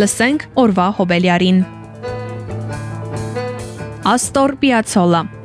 Լսենք օրվա հոբելյարին։ Աստոր Պիացոլա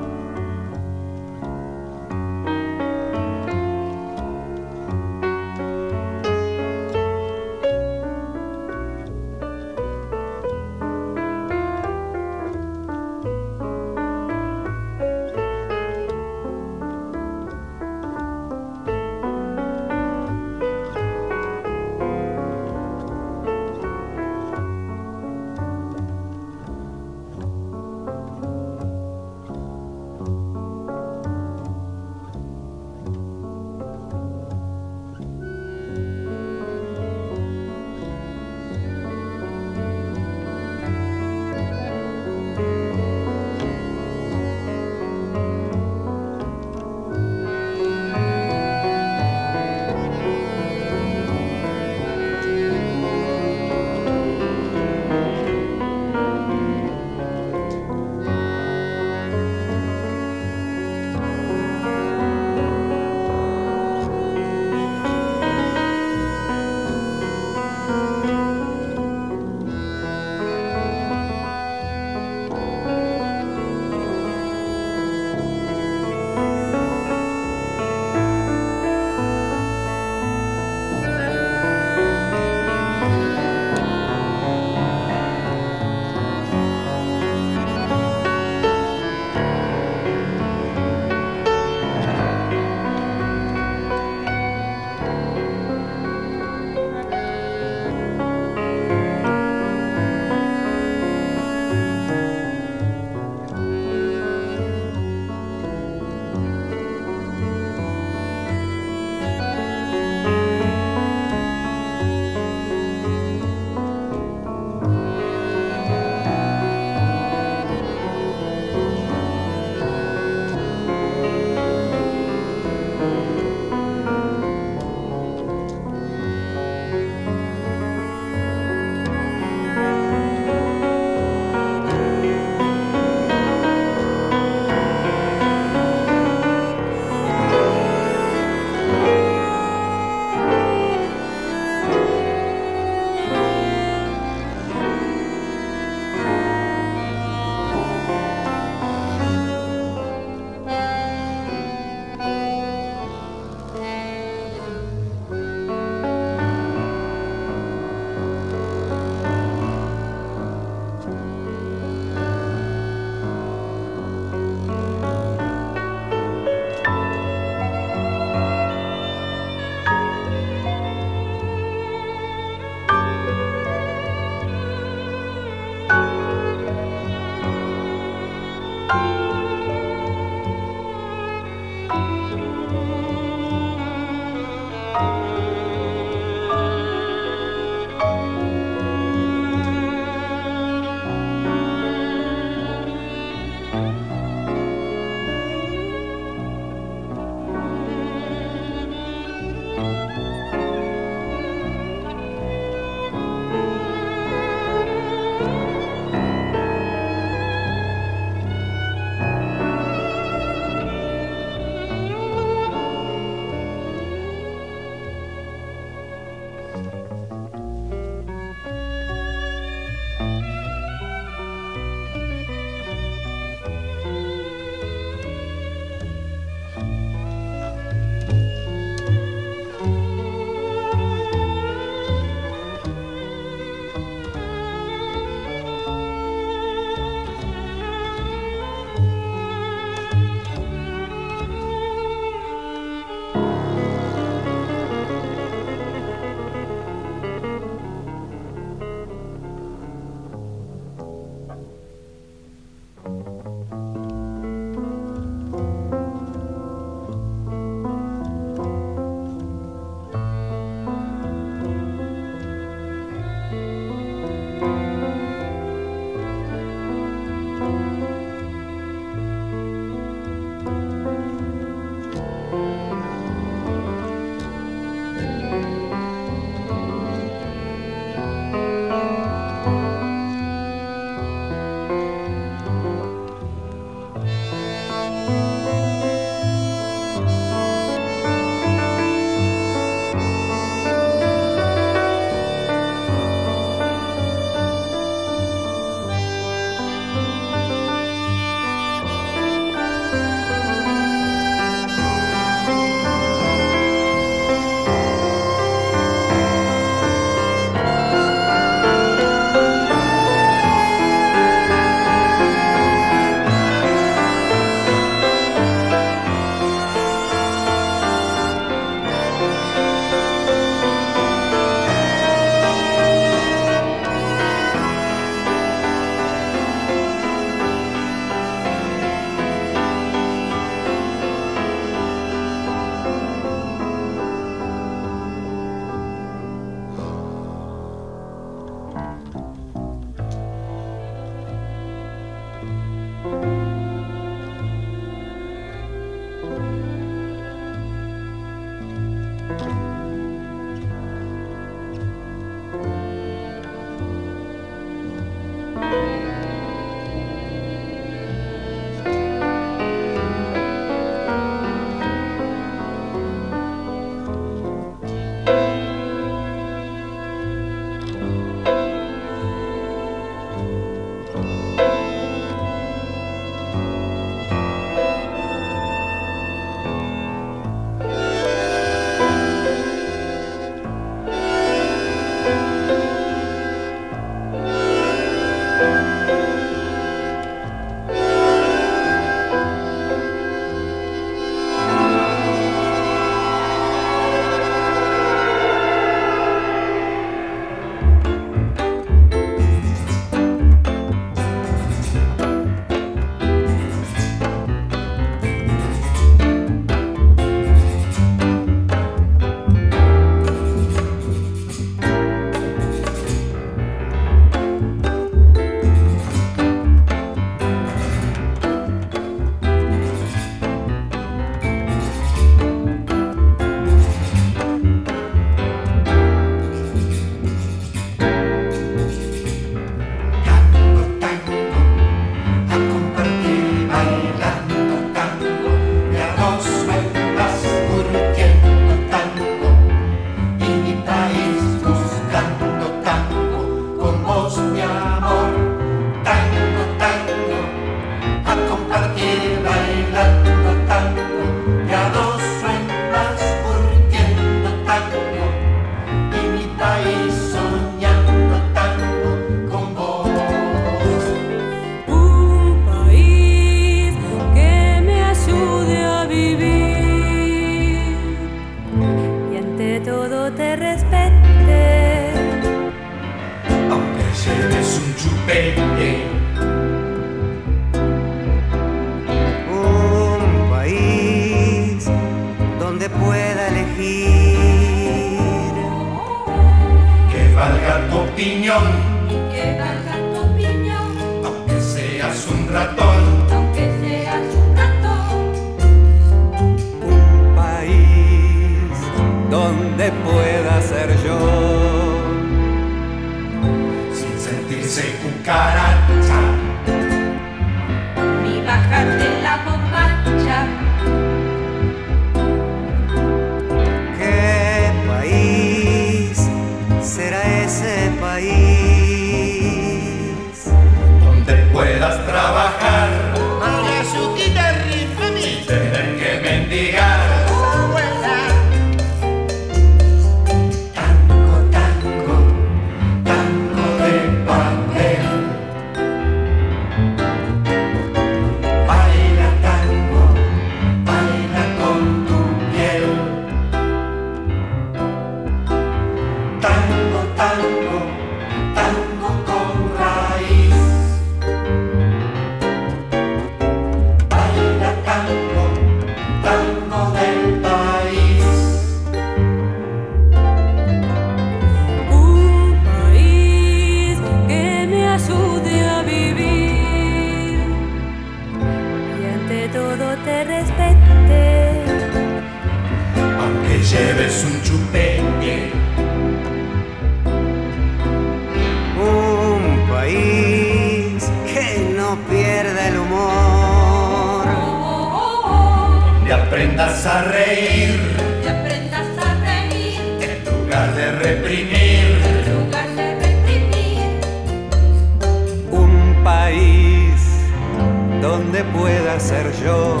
donde pueda ser yo.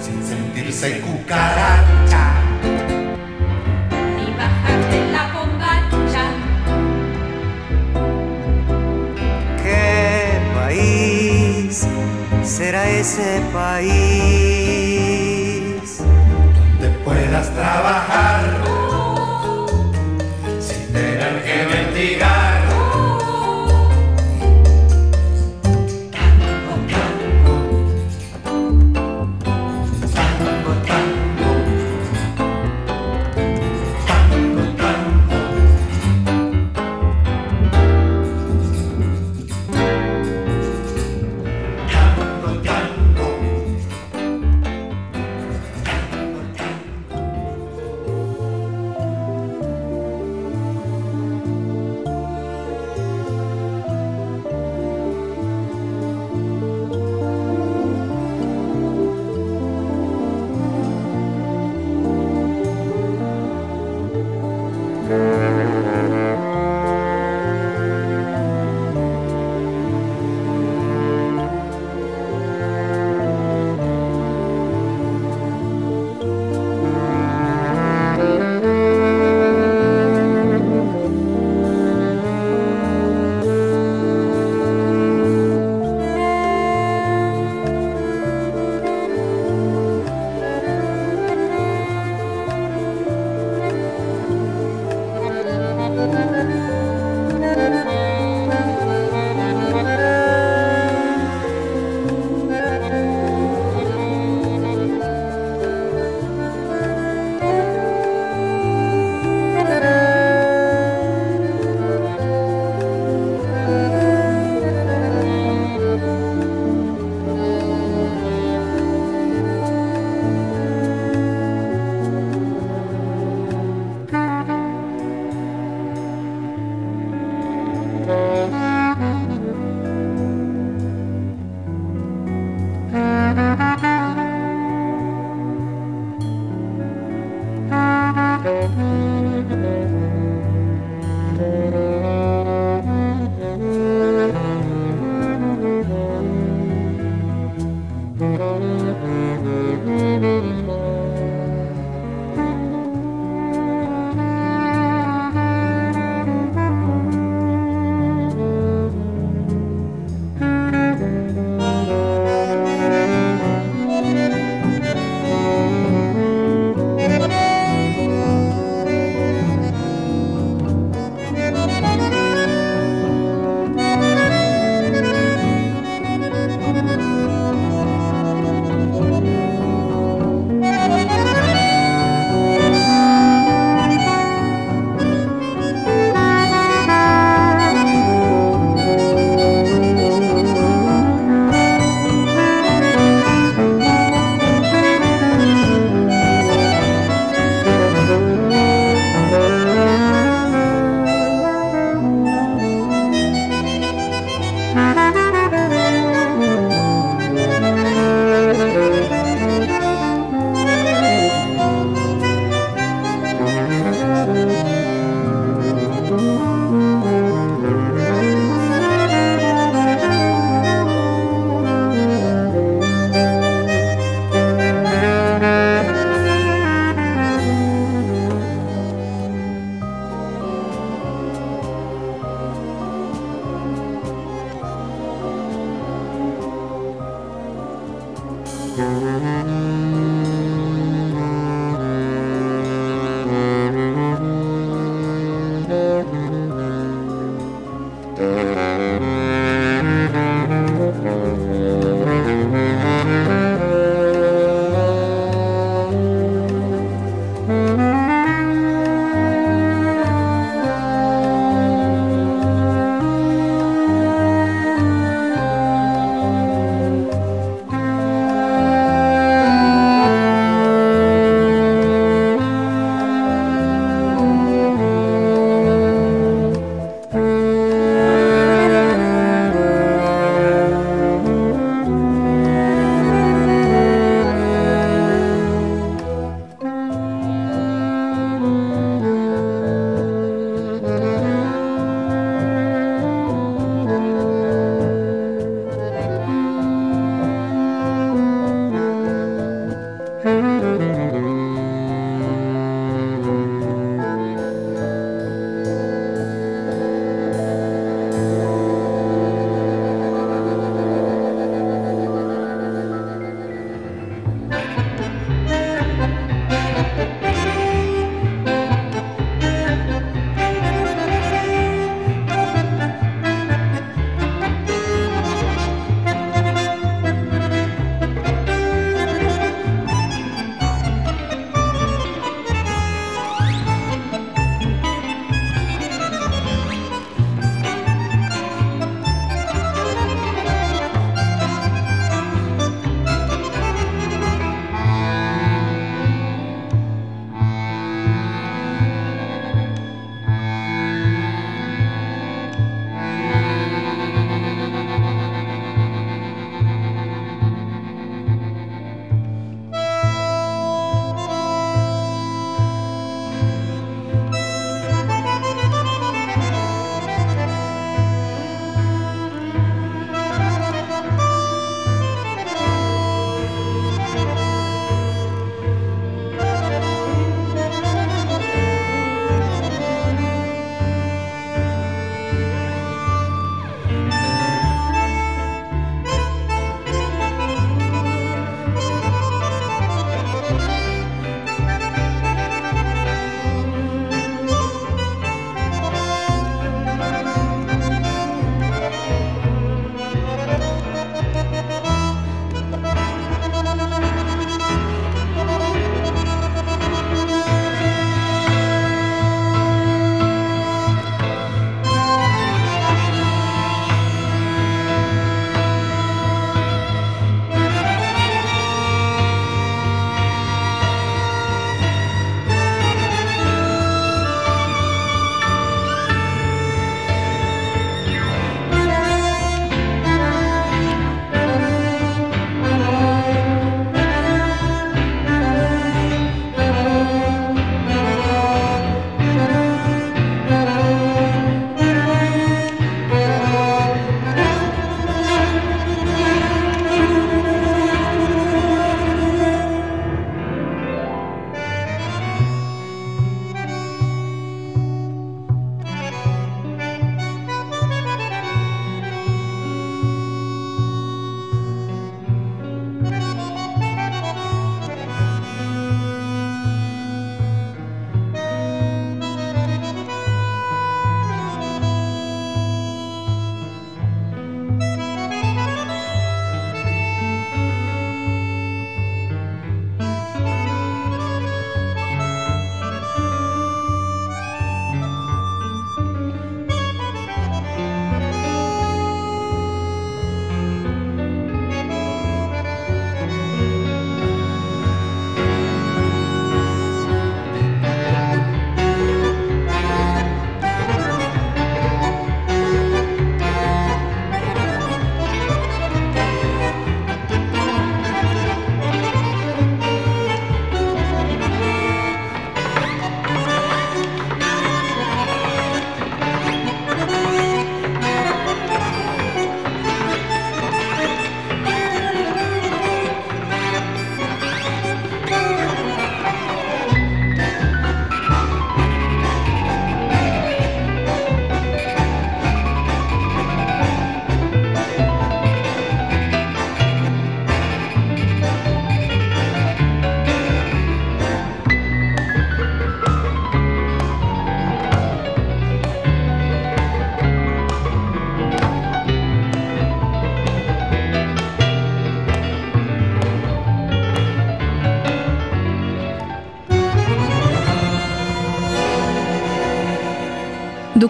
Sin sentirse cucaracha. Ni bajarte la bombacha. ¿Qué país será ese país? Donde puedas trabajar.